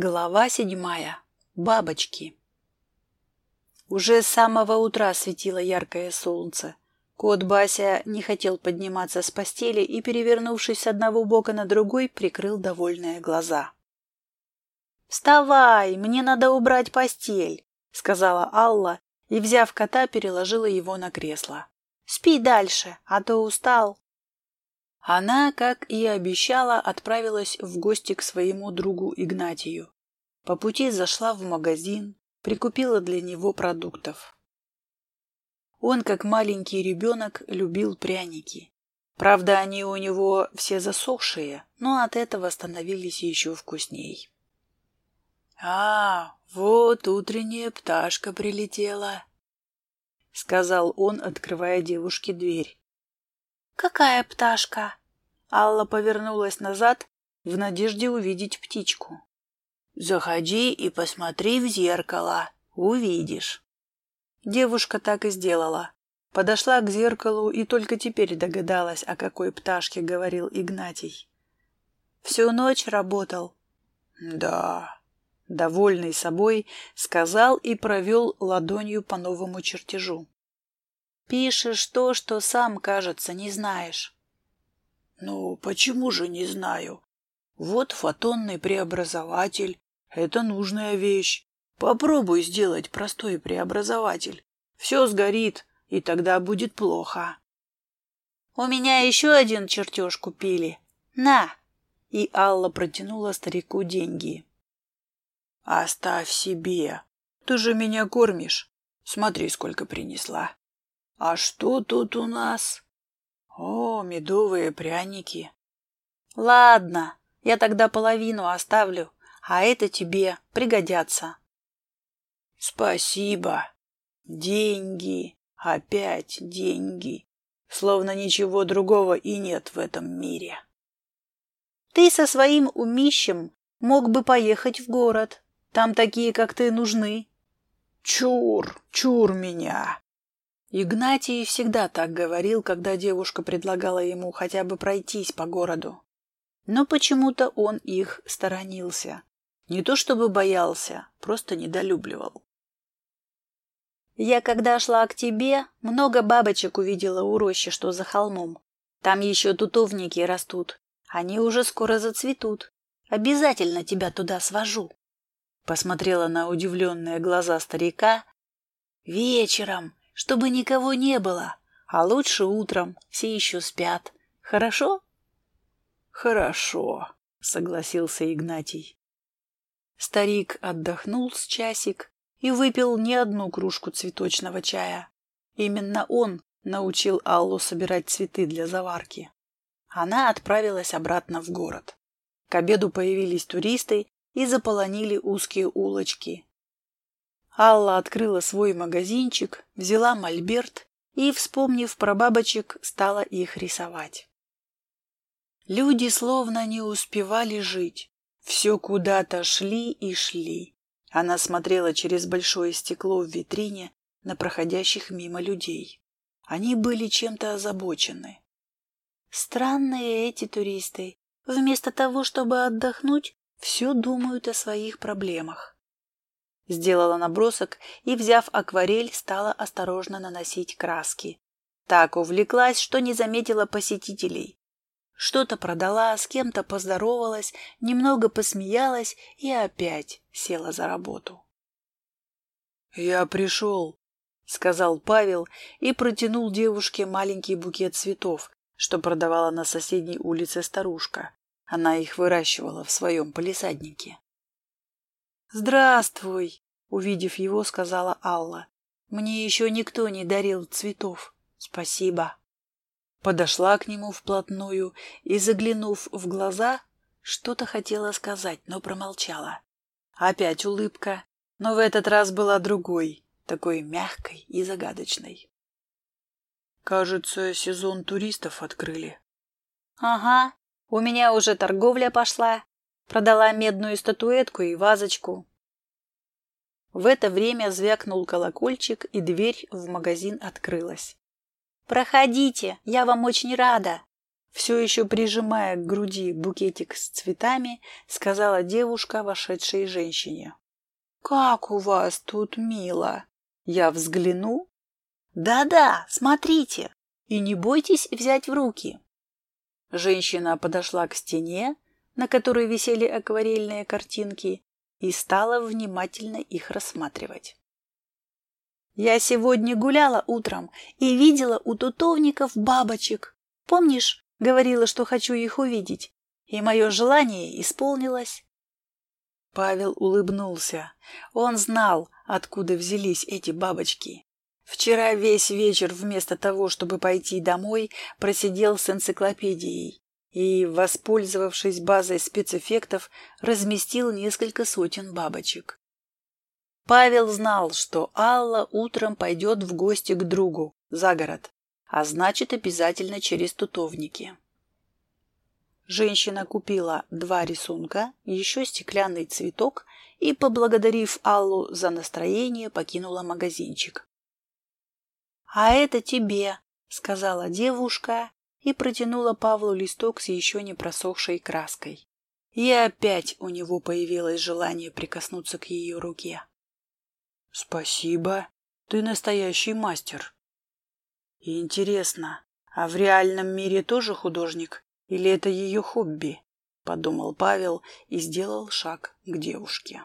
Глава седьмая. Бабочки. Уже с самого утра светило яркое солнце. Кот Бася не хотел подниматься с постели и, перевернувшись с одного бока на другой, прикрыл довольные глаза. «Вставай, мне надо убрать постель», — сказала Алла и, взяв кота, переложила его на кресло. «Спи дальше, а то устал». Она, как и обещала, отправилась в гости к своему другу Игнатию. По пути зашла в магазин, прикупила для него продуктов. Он, как маленький ребенок, любил пряники. Правда, они у него все засохшие, но от этого становились еще вкусней. «А, вот утренняя пташка прилетела», — сказал он, открывая девушке дверь. «Какая пташка?» Алла повернулась назад в надежде увидеть птичку. «Заходи и посмотри в зеркало, увидишь». Девушка так и сделала. Подошла к зеркалу и только теперь догадалась, о какой пташке говорил Игнатий. «Всю ночь работал?» «Да», — довольный собой, сказал и провел ладонью по новому чертежу. Пишешь то, что сам, кажется, не знаешь. Ну, почему же не знаю? Вот фотонный преобразователь. Это нужная вещь. Попробуй сделать простой преобразователь. Все сгорит, и тогда будет плохо. У меня еще один чертеж купили. На! И Алла протянула старику деньги. Оставь себе. Ты же меня кормишь. Смотри, сколько принесла. А что тут у нас? О, медовые пряники. Ладно, я тогда половину оставлю, а это тебе пригодятся. Спасибо. Деньги, опять деньги. Словно ничего другого и нет в этом мире. Ты со своим умищем мог бы поехать в город. Там такие, как ты, нужны. Чур, чур меня. Игнатий всегда так говорил, когда девушка предлагала ему хотя бы пройтись по городу. Но почему-то он их сторонился. Не то чтобы боялся, просто недолюбливал. Я, когда шла к тебе, много бабочек увидела у рощи, что за холмом. Там еще тутовники растут. Они уже скоро зацветут. Обязательно тебя туда свожу. Посмотрела на удивленные глаза старика. Вечером, чтобы никого не было, а лучше утром, все еще спят. Хорошо? Хорошо, согласился Игнатий. Старик отдохнул с часик и выпил не одну кружку цветочного чая. Именно он научил Аллу собирать цветы для заварки. Она отправилась обратно в город. К обеду появились туристы и заполонили узкие улочки, Алла открыла свой магазинчик, взяла мольберт и, вспомнив про бабочек, стала их рисовать. Люди словно не успевали жить. Все куда-то шли и шли. Она смотрела через большое стекло в витрине на проходящих мимо людей. Они были чем-то озабочены. Странные эти туристы. Вместо того, чтобы отдохнуть, все думают о своих проблемах. Сделала набросок и, взяв акварель, стала осторожно наносить краски. Так увлеклась, что не заметила посетителей. Что-то продала, с кем-то поздоровалась, немного посмеялась и опять села за работу. «Я пришел», — сказал Павел и протянул девушке маленький букет цветов, что продавала на соседней улице старушка. Она их выращивала в своем полисаднике. «Здравствуй!» — увидев его, сказала Алла. «Мне еще никто не дарил цветов. Спасибо». Подошла к нему вплотную и, заглянув в глаза, что-то хотела сказать, но промолчала. Опять улыбка, но в этот раз была другой, такой мягкой и загадочной. «Кажется, сезон туристов открыли». «Ага, у меня уже торговля пошла. Продала медную статуэтку и вазочку. В это время звякнул колокольчик, и дверь в магазин открылась. «Проходите, я вам очень рада!» Все еще прижимая к груди букетик с цветами, сказала девушка, вошедшей женщине. «Как у вас тут мило!» Я взгляну. «Да-да, смотрите! И не бойтесь взять в руки!» Женщина подошла к стене, на которой висели акварельные картинки, и стала внимательно их рассматривать. «Я сегодня гуляла утром и видела у тутовников бабочек. Помнишь, говорила, что хочу их увидеть, и мое желание исполнилось?» Павел улыбнулся. Он знал, откуда взялись эти бабочки. Вчера весь вечер вместо того, чтобы пойти домой, просидел с энциклопедией и, воспользовавшись базой спецэффектов, разместил несколько сотен бабочек. Павел знал, что Алла утром пойдет в гости к другу, за город, а значит, обязательно через тутовники. Женщина купила два рисунка, еще стеклянный цветок и, поблагодарив Аллу за настроение, покинула магазинчик. «А это тебе», — сказала девушка и протянула Павлу листок с еще не просохшей краской. И опять у него появилось желание прикоснуться к ее руке. «Спасибо, ты настоящий мастер». «Интересно, а в реальном мире тоже художник или это ее хобби?» — подумал Павел и сделал шаг к девушке.